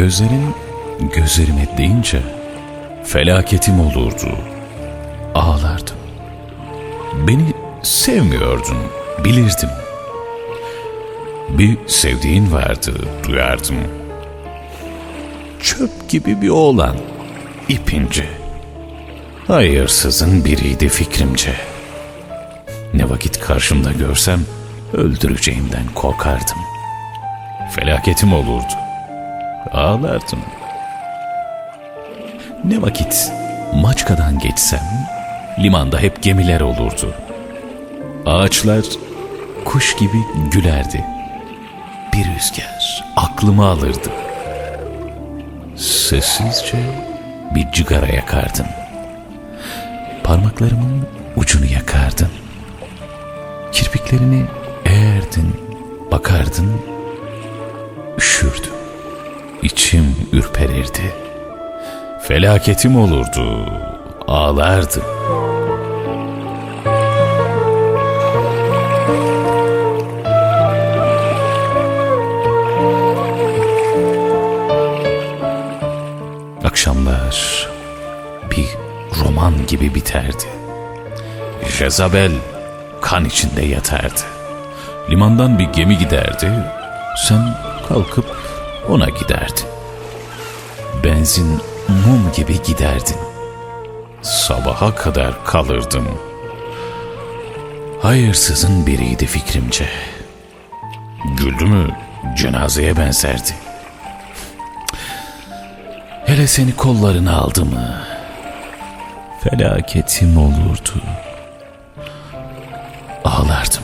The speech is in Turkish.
Gözlerin gözlerime deyince felaketim olurdu. Ağlardım. Beni sevmiyordun, bilirdim. Bir sevdiğin vardı, duyardım. Çöp gibi bir oğlan, ipince. Hayırsızın biriydi fikrimce. Ne vakit karşımda görsem öldüreceğimden korkardım. Felaketim olurdu. Ağlardım. Ne vakit Maçka'dan geçsem limanda hep gemiler olurdu. Ağaçlar kuş gibi gülerdi. Bir rüzgar aklımı alırdı. Sessizce bir cigara yakardın. Parmaklarımın ucunu yakardın. Kirpiklerini eğerdin, bakardın. Üşürdüm. İçim ürperirdi. Felaketim olurdu. Ağlardım. Akşamlar bir roman gibi biterdi. Jezabel kan içinde yatardı. Limandan bir gemi giderdi. Sen kalkıp ona giderdin. Benzin mum gibi giderdin. Sabaha kadar kalırdım. Hayırsızın biriydi fikrimce. Güldü mü cenazeye benzerdi. Hele seni kollarına aldı mı felaketim olurdu. Ağlardım.